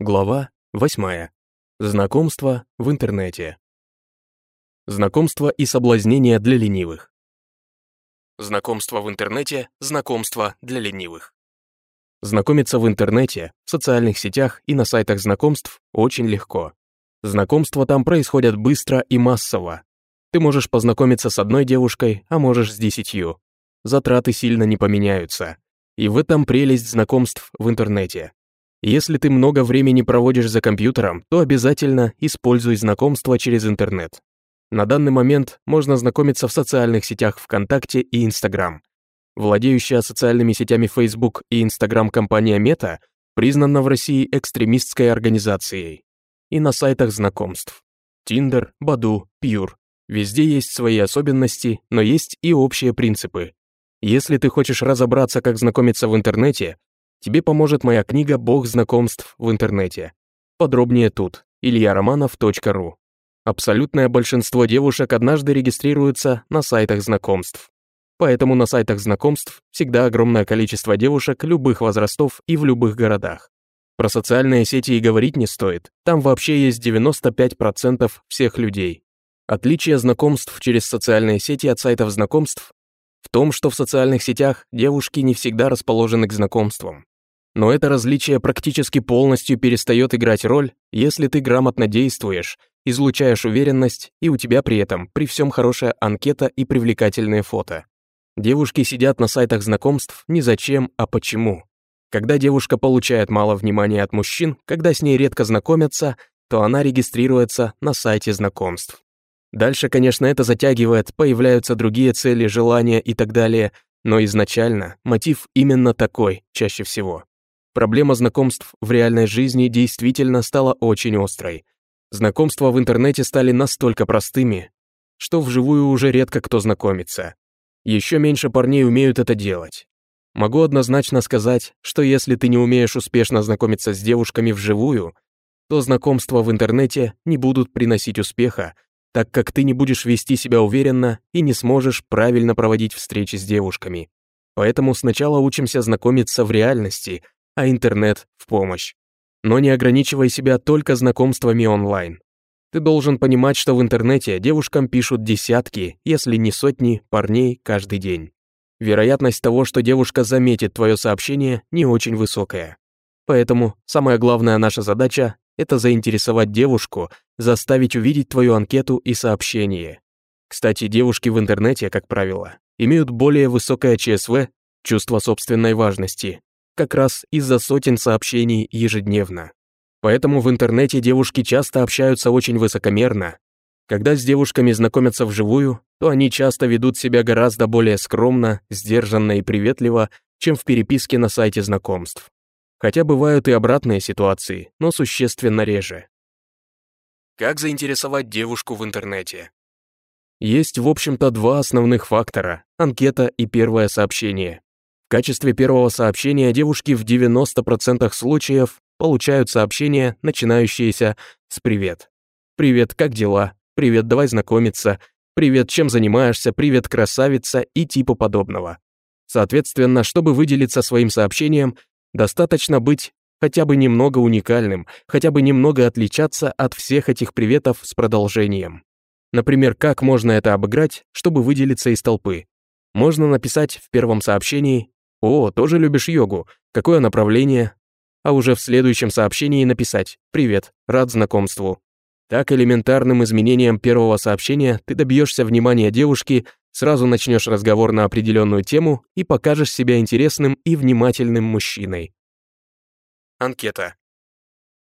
Глава 8. Знакомство в интернете. Знакомство и соблазнение для ленивых. Знакомство в интернете, знакомство для ленивых. Знакомиться в интернете, в социальных сетях и на сайтах знакомств очень легко. Знакомства там происходят быстро и массово. Ты можешь познакомиться с одной девушкой, а можешь с десятью. Затраты сильно не поменяются. И в этом прелесть знакомств в интернете. Если ты много времени проводишь за компьютером, то обязательно используй знакомства через интернет. На данный момент можно знакомиться в социальных сетях ВКонтакте и Инстаграм. Владеющая социальными сетями Facebook и Instagram компания Meta признана в России экстремистской организацией. И на сайтах знакомств. Tinder, Badoo, Pure. Везде есть свои особенности, но есть и общие принципы. Если ты хочешь разобраться, как знакомиться в интернете, тебе поможет моя книга «Бог знакомств в интернете». Подробнее тут, ильяроманов.ру. Абсолютное большинство девушек однажды регистрируются на сайтах знакомств. Поэтому на сайтах знакомств всегда огромное количество девушек любых возрастов и в любых городах. Про социальные сети и говорить не стоит, там вообще есть 95% всех людей. Отличие знакомств через социальные сети от сайтов знакомств в том, что в социальных сетях девушки не всегда расположены к знакомствам. Но это различие практически полностью перестает играть роль, если ты грамотно действуешь, излучаешь уверенность, и у тебя при этом при всем хорошая анкета и привлекательные фото. Девушки сидят на сайтах знакомств не зачем, а почему. Когда девушка получает мало внимания от мужчин, когда с ней редко знакомятся, то она регистрируется на сайте знакомств. Дальше, конечно, это затягивает, появляются другие цели, желания и так далее, но изначально мотив именно такой, чаще всего. Проблема знакомств в реальной жизни действительно стала очень острой. Знакомства в интернете стали настолько простыми, что вживую уже редко кто знакомится. Еще меньше парней умеют это делать. Могу однозначно сказать, что если ты не умеешь успешно знакомиться с девушками вживую, то знакомства в интернете не будут приносить успеха, так как ты не будешь вести себя уверенно и не сможешь правильно проводить встречи с девушками. Поэтому сначала учимся знакомиться в реальности, а интернет в помощь. Но не ограничивай себя только знакомствами онлайн. Ты должен понимать, что в интернете девушкам пишут десятки, если не сотни, парней каждый день. Вероятность того, что девушка заметит твое сообщение, не очень высокая. Поэтому самая главная наша задача это заинтересовать девушку, заставить увидеть твою анкету и сообщение. Кстати, девушки в интернете, как правило, имеют более высокое ЧСВ, чувство собственной важности, как раз из-за сотен сообщений ежедневно. Поэтому в интернете девушки часто общаются очень высокомерно. Когда с девушками знакомятся вживую, то они часто ведут себя гораздо более скромно, сдержанно и приветливо, чем в переписке на сайте знакомств. Хотя бывают и обратные ситуации, но существенно реже. Как заинтересовать девушку в интернете? Есть, в общем-то, два основных фактора – анкета и первое сообщение. В качестве первого сообщения девушки в 90% случаев получают сообщения, начинающиеся с «Привет». «Привет, как дела?» «Привет, давай знакомиться», «Привет, чем занимаешься?» «Привет, красавица» и типа подобного. Соответственно, чтобы выделиться своим сообщением, Достаточно быть хотя бы немного уникальным, хотя бы немного отличаться от всех этих приветов с продолжением. Например, как можно это обыграть, чтобы выделиться из толпы? Можно написать в первом сообщении «О, тоже любишь йогу? Какое направление?» А уже в следующем сообщении написать «Привет, рад знакомству». Так элементарным изменением первого сообщения ты добьешься внимания девушки, сразу начнешь разговор на определенную тему и покажешь себя интересным и внимательным мужчиной. Анкета.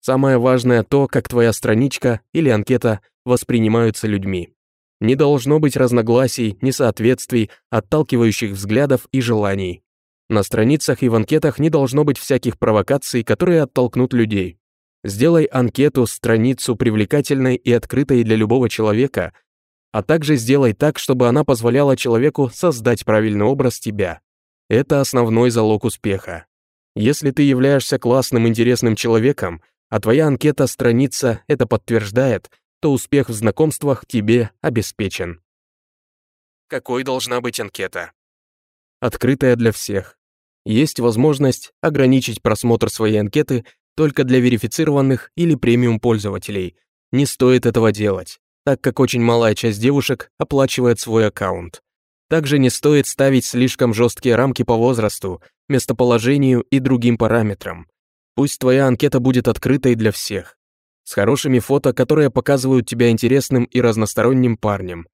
Самое важное то, как твоя страничка или анкета воспринимаются людьми. Не должно быть разногласий, несоответствий, отталкивающих взглядов и желаний. На страницах и в анкетах не должно быть всяких провокаций, которые оттолкнут людей. Сделай анкету, страницу привлекательной и открытой для любого человека, а также сделай так, чтобы она позволяла человеку создать правильный образ тебя. Это основной залог успеха. Если ты являешься классным, интересным человеком, а твоя анкета, страница это подтверждает, то успех в знакомствах тебе обеспечен. Какой должна быть анкета? Открытая для всех. Есть возможность ограничить просмотр своей анкеты только для верифицированных или премиум пользователей. Не стоит этого делать, так как очень малая часть девушек оплачивает свой аккаунт. Также не стоит ставить слишком жесткие рамки по возрасту, местоположению и другим параметрам. Пусть твоя анкета будет открытой для всех. С хорошими фото, которые показывают тебя интересным и разносторонним парнем.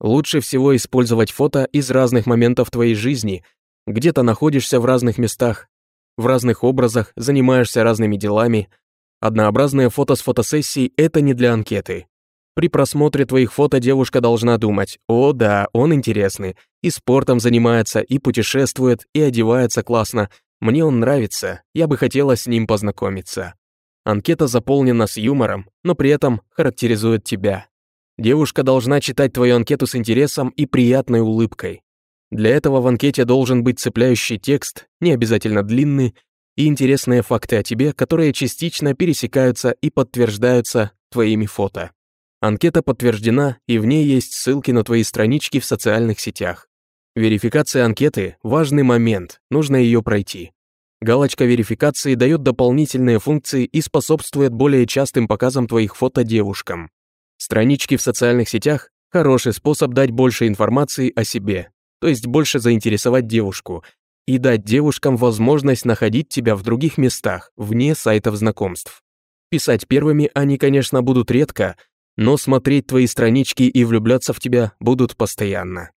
Лучше всего использовать фото из разных моментов твоей жизни, где-то находишься в разных местах, в разных образах, занимаешься разными делами. Однообразное фото с фотосессией – это не для анкеты. При просмотре твоих фото девушка должна думать, о да, он интересный, и спортом занимается, и путешествует, и одевается классно, мне он нравится, я бы хотела с ним познакомиться. Анкета заполнена с юмором, но при этом характеризует тебя. Девушка должна читать твою анкету с интересом и приятной улыбкой. Для этого в анкете должен быть цепляющий текст, не обязательно длинный, и интересные факты о тебе, которые частично пересекаются и подтверждаются твоими фото. Анкета подтверждена, и в ней есть ссылки на твои странички в социальных сетях. Верификация анкеты – важный момент, нужно ее пройти. Галочка верификации дает дополнительные функции и способствует более частым показам твоих фото девушкам. Странички в социальных сетях – хороший способ дать больше информации о себе, то есть больше заинтересовать девушку и дать девушкам возможность находить тебя в других местах, вне сайтов знакомств. Писать первыми они, конечно, будут редко, но смотреть твои странички и влюбляться в тебя будут постоянно.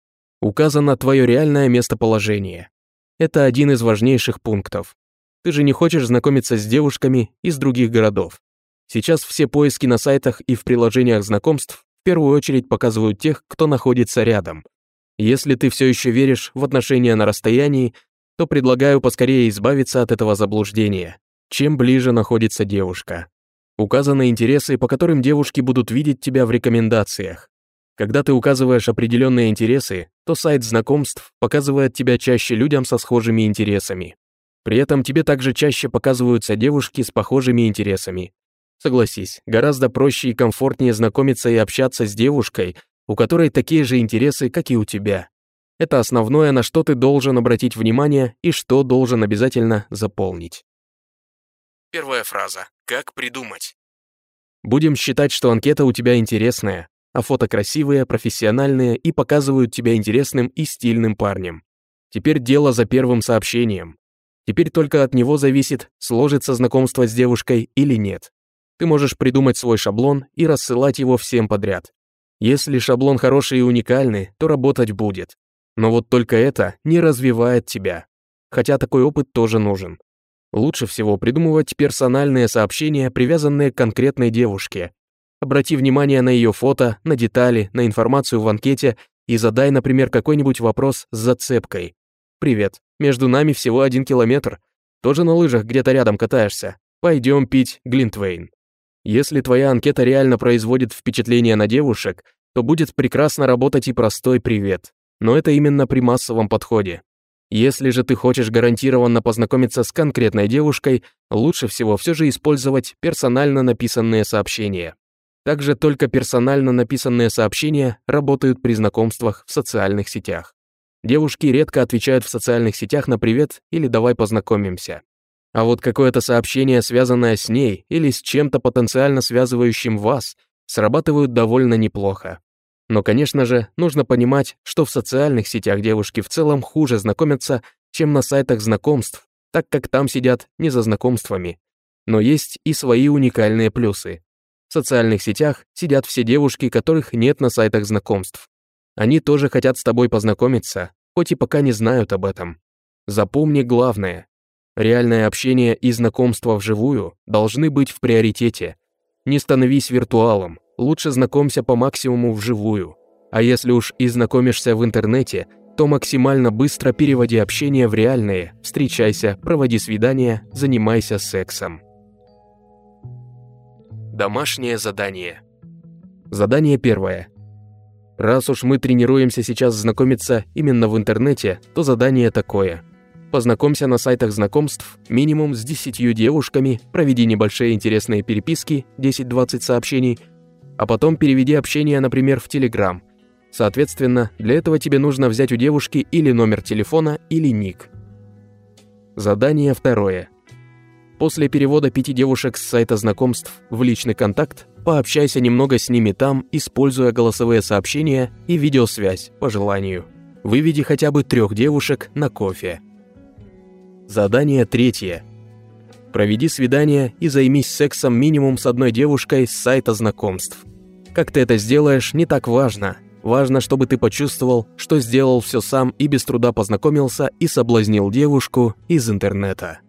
Указано твое реальное местоположение. Это один из важнейших пунктов. Ты же не хочешь знакомиться с девушками из других городов. Сейчас все поиски на сайтах и в приложениях знакомств в первую очередь показывают тех, кто находится рядом. Если ты все еще веришь в отношения на расстоянии, то предлагаю поскорее избавиться от этого заблуждения. Чем ближе находится девушка. Указаны интересы, по которым девушки будут видеть тебя в рекомендациях. Когда ты указываешь определенные интересы, то сайт знакомств показывает тебя чаще людям со схожими интересами. При этом тебе также чаще показываются девушки с похожими интересами. Согласись, гораздо проще и комфортнее знакомиться и общаться с девушкой, у которой такие же интересы, как и у тебя. Это основное, на что ты должен обратить внимание и что должен обязательно заполнить. Первая фраза. Как придумать? Будем считать, что анкета у тебя интересная, а фото красивые, профессиональные и показывают тебя интересным и стильным парнем. Теперь дело за первым сообщением. Теперь только от него зависит, сложится знакомство с девушкой или нет. Ты можешь придумать свой шаблон и рассылать его всем подряд. Если шаблон хороший и уникальный, то работать будет. Но вот только это не развивает тебя. Хотя такой опыт тоже нужен. Лучше всего придумывать персональные сообщения, привязанные к конкретной девушке. Обрати внимание на ее фото, на детали, на информацию в анкете и задай, например, какой-нибудь вопрос с зацепкой. «Привет, между нами всего один километр. Тоже на лыжах где-то рядом катаешься. Пойдем пить Глинтвейн». Если твоя анкета реально производит впечатление на девушек, то будет прекрасно работать и простой привет. Но это именно при массовом подходе. Если же ты хочешь гарантированно познакомиться с конкретной девушкой, лучше всего все же использовать персонально написанные сообщения. Также только персонально написанные сообщения работают при знакомствах в социальных сетях. Девушки редко отвечают в социальных сетях на привет или давай познакомимся. А вот какое-то сообщение, связанное с ней или с чем-то потенциально связывающим вас, срабатывают довольно неплохо. Но, конечно же, нужно понимать, что в социальных сетях девушки в целом хуже знакомятся, чем на сайтах знакомств, так как там сидят не за знакомствами. Но есть и свои уникальные плюсы. В социальных сетях сидят все девушки, которых нет на сайтах знакомств. Они тоже хотят с тобой познакомиться, хоть и пока не знают об этом. Запомни главное. Реальное общение и знакомство вживую должны быть в приоритете. Не становись виртуалом, лучше знакомься по максимуму вживую. А если уж и знакомишься в интернете, то максимально быстро переводи общение в реальное, встречайся, проводи свидания, занимайся сексом. Домашнее задание. Задание первое. Раз уж мы тренируемся сейчас знакомиться именно в интернете, то задание такое – Познакомься на сайтах знакомств минимум с 10 девушками, проведи небольшие интересные переписки, 10-20 сообщений, а потом переведи общение, например, в Telegram. Соответственно, для этого тебе нужно взять у девушки или номер телефона, или ник. Задание второе. После перевода пяти девушек с сайта знакомств в личный контакт, пообщайся немного с ними там, используя голосовые сообщения и видеосвязь по желанию. Выведи хотя бы трех девушек на кофе. Задание третье. Проведи свидание и займись сексом минимум с одной девушкой с сайта знакомств. Как ты это сделаешь, не так важно. Важно, чтобы ты почувствовал, что сделал все сам и без труда познакомился и соблазнил девушку из интернета.